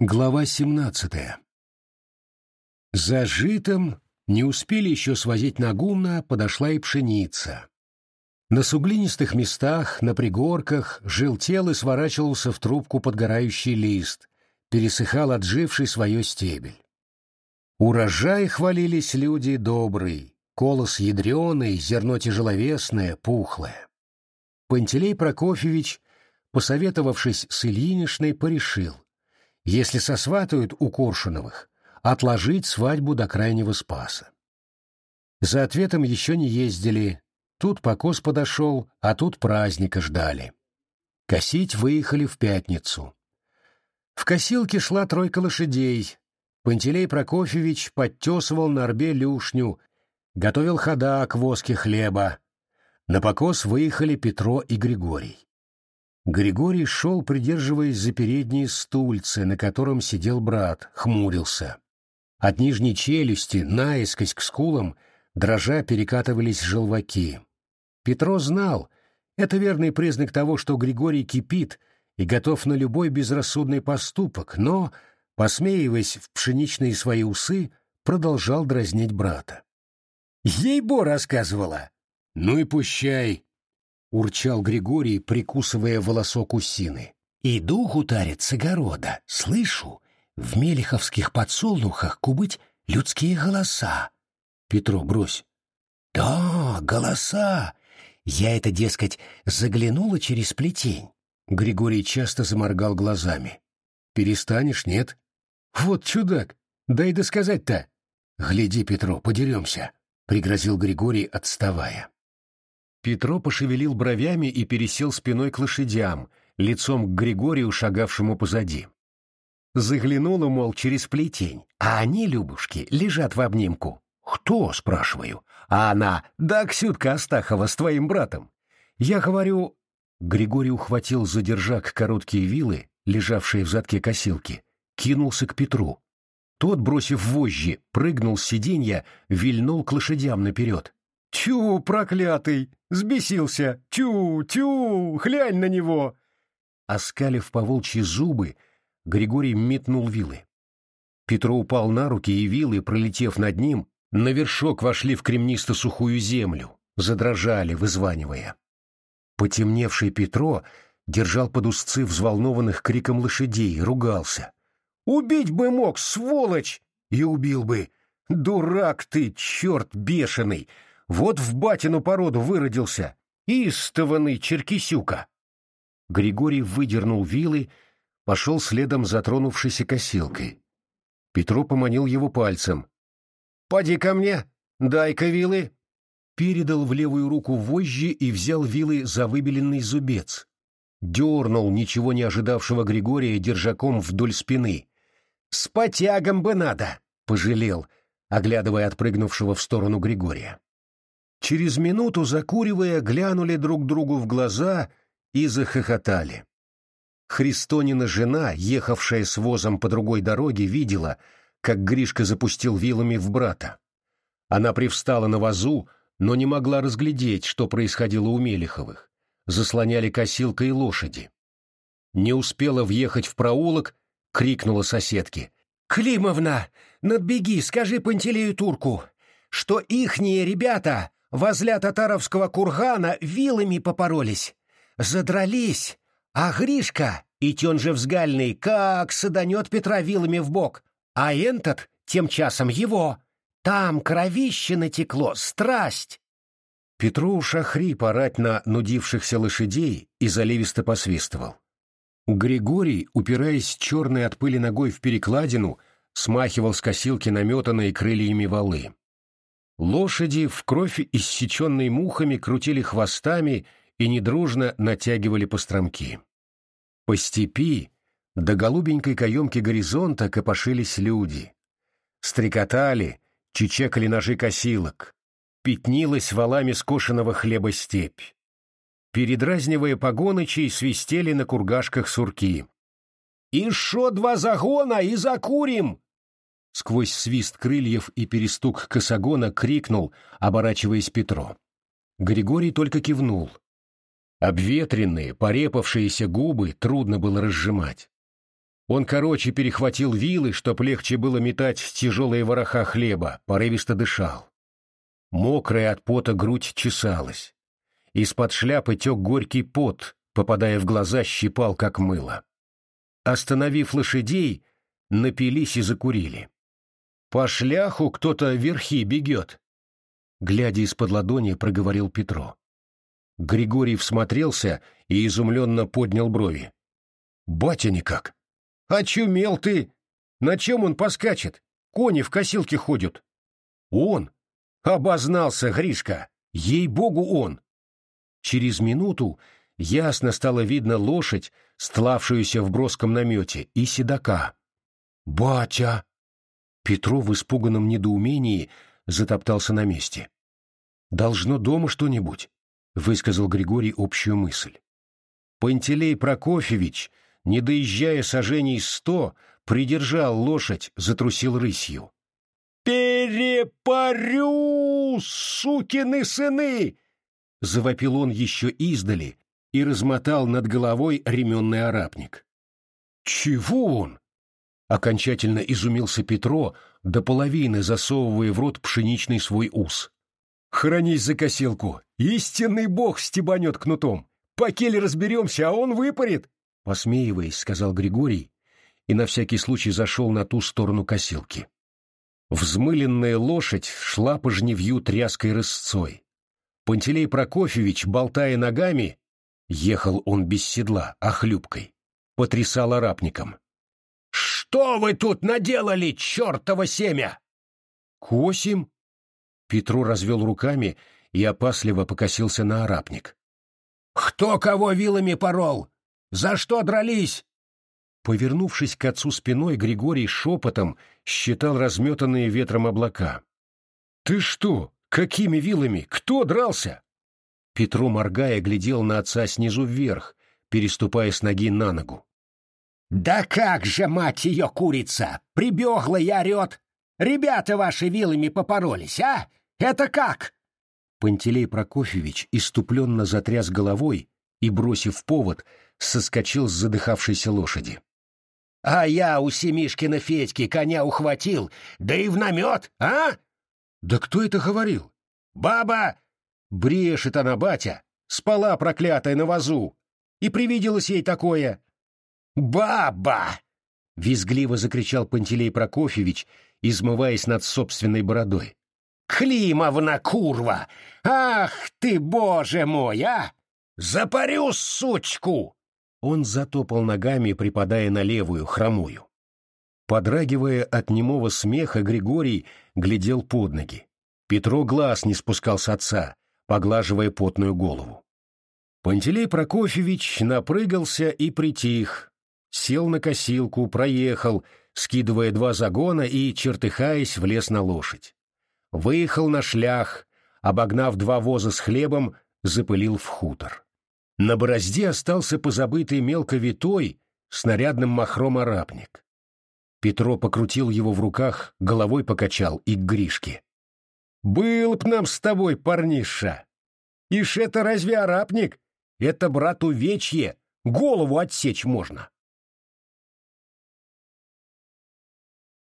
Глава 17. За житом не успели еще свозить на гумна, подошла и пшеница. На суглинистых местах, на пригорках, желтел и сворачивался в трубку подгорающий лист, пересыхал отживший свое стебель. Урожай хвалились люди добрый, колос ядреный, зерно тяжеловесное, пухлое. Пантелей Прокофьевич, посоветовавшись с Ильинишной, порешил — если сосватают у Коршуновых, отложить свадьбу до крайнего спаса. За ответом еще не ездили, тут покос подошел, а тут праздника ждали. Косить выехали в пятницу. В косилке шла тройка лошадей. Пантелей Прокофьевич подтесывал на рбе люшню, готовил хода к воске хлеба. На покос выехали Петро и Григорий. Григорий шел, придерживаясь за передние стульцы, на котором сидел брат, хмурился. От нижней челюсти, наискось к скулам, дрожа перекатывались желваки. Петро знал, это верный признак того, что Григорий кипит и готов на любой безрассудный поступок, но, посмеиваясь в пшеничные свои усы, продолжал дразнить брата. «Ей-бо рассказывала!» «Ну и пущай!» — урчал Григорий, прикусывая волосок усины. «Иду гутарить с огорода, слышу, в мелиховских подсолнухах кубыть людские голоса». «Петро, брось». «Да, голоса! Я это, дескать, заглянула через плетень». Григорий часто заморгал глазами. «Перестанешь, нет?» «Вот чудак! Дай досказать-то!» «Гляди, Петро, подеремся!» — пригрозил Григорий, отставая. Петро пошевелил бровями и пересел спиной к лошадям, лицом к Григорию, шагавшему позади. Заглянула, мол, через плетень, а они, Любушки, лежат в обнимку. «Кто?» — спрашиваю. А она, «Да, Ксютка Астахова с твоим братом». Я говорю... Григорий ухватил за держак короткие вилы, лежавшие в задке косилки, кинулся к Петру. Тот, бросив вожжи, прыгнул с сиденья, вильнул к лошадям наперед. «Тю, проклятый! Сбесился! Тю, тю! Хлянь на него!» Оскалив по волчьи зубы, Григорий метнул вилы. Петро упал на руки, и вилы, пролетев над ним, на вершок вошли в кремнисто-сухую землю, задрожали, вызванивая. Потемневший Петро держал под узцы взволнованных криком лошадей, ругался. «Убить бы мог, сволочь!» «И убил бы! Дурак ты, черт бешеный! Вот в батину породу выродился, истованный черкисюка. Григорий выдернул вилы, пошел следом за тронувшейся косилкой. Петро поманил его пальцем. «Поди ко мне, дай-ка вилы!» Передал в левую руку вожжи и взял вилы за выбеленный зубец. Дернул ничего не ожидавшего Григория держаком вдоль спины. «С потягом бы надо!» — пожалел, оглядывая отпрыгнувшего в сторону Григория. Через минуту, закуривая, глянули друг другу в глаза и захохотали. Христонина жена, ехавшая с возом по другой дороге, видела, как Гришка запустил вилами в брата. Она привстала на вазу, но не могла разглядеть, что происходило у Мелеховых. Заслоняли косилка и лошади. Не успела въехать в проулок, крикнула соседке. «Климовна, надбеги, скажи Пантелею Турку, что ихние ребята возле татаровского кургана вилами попоролись, задрались, а Гришка, и тен же взгальный, как саданет Петра вилами в бок, а этот тем часом его. Там кровище натекло, страсть. Петруша хрип орать на нудившихся лошадей и заливисто посвистывал. Григорий, упираясь черной от пыли ногой в перекладину, смахивал с косилки наметанные крыльями валы. Лошади в кровь иссеченной мухами крутили хвостами и недружно натягивали постромки. По степи до голубенькой каемки горизонта копошились люди. Стрекотали, чечекали ножи косилок, пятнилась валами скошенного хлеба степь. Передразнивая погонычей, свистели на кургашках сурки. «И шо два загона, и закурим!» Сквозь свист крыльев и перестук косогона крикнул, оборачиваясь Петро. Григорий только кивнул. Обветренные, порепавшиеся губы трудно было разжимать. Он короче перехватил вилы, чтоб легче было метать тяжелые вороха хлеба, порывисто дышал. Мокрая от пота грудь чесалась. Из-под шляпы тек горький пот, попадая в глаза, щипал, как мыло. Остановив лошадей, напились и закурили. «По шляху кто-то верхи бегет», — глядя из-под ладони, проговорил Петро. Григорий всмотрелся и изумленно поднял брови. «Батя никак! Очумел ты! На чем он поскачет? Кони в косилке ходят!» «Он! Обознался, Гришка! Ей-богу, он!» Через минуту ясно стало видно лошадь, стлавшуюся в броском намете, и седока. «Батя!» Петров в испуганном недоумении затоптался на месте. «Должно дома что-нибудь», — высказал Григорий общую мысль. Пантелей Прокофьевич, не доезжая сажений сто, придержал лошадь, затрусил рысью. «Перепарю, сукины сыны!» — завопил он еще издали и размотал над головой ременный арапник. «Чего он?» Окончательно изумился Петро, до половины засовывая в рот пшеничный свой ус. «Хранись за косилку! Истинный бог стебанет кнутом! По келе разберемся, а он выпарит!» Посмеиваясь, сказал Григорий, и на всякий случай зашел на ту сторону косилки. Взмыленная лошадь шла по жневью тряской рысцой. Пантелей Прокофьевич, болтая ногами, ехал он без седла, а хлюпкой, потрясал арапником. Что вы тут наделали, чертово семя? Косим? Петру развел руками и опасливо покосился на арапник. Кто кого вилами порол? За что дрались? Повернувшись к отцу спиной, Григорий шепотом считал разметанные ветром облака. «Ты что? Какими вилами? Кто дрался?» Петру, моргая, глядел на отца снизу вверх, переступая с ноги на ногу. «Да как же, мать ее, курица! Прибегла и орет! Ребята ваши вилами попоролись, а? Это как?» Пантелей Прокофьевич иступленно затряс головой и, бросив повод, соскочил с задыхавшейся лошади. «А я у Семишкина Федьки коня ухватил, да и в намет, а?» «Да кто это говорил?» «Баба!» Брешет она, батя, спала проклятая на вазу, и привиделось ей такое. «Баба!» — визгливо закричал Пантелей Прокофьевич, измываясь над собственной бородой. «Климовна, курва! Ах ты, боже мой, а! Запарю, сучку!» Он затопал ногами, припадая на левую, хромую. Подрагивая от немого смеха, Григорий глядел под ноги. Петро глаз не спускал с отца, поглаживая потную голову. Пантелей Прокофьевич напрыгался и притих, сел на косилку, проехал, скидывая два загона и, чертыхаясь, влез на лошадь. Выехал на шлях, обогнав два воза с хлебом, запылил в хутор. На борозде остался позабытый мелковитой снарядным махром арапник. Петро покрутил его в руках, головой покачал и к Гришке. «Был б нам с тобой, парниша! Ишь это разве арапник? Это, брат, увечье, голову отсечь можно!»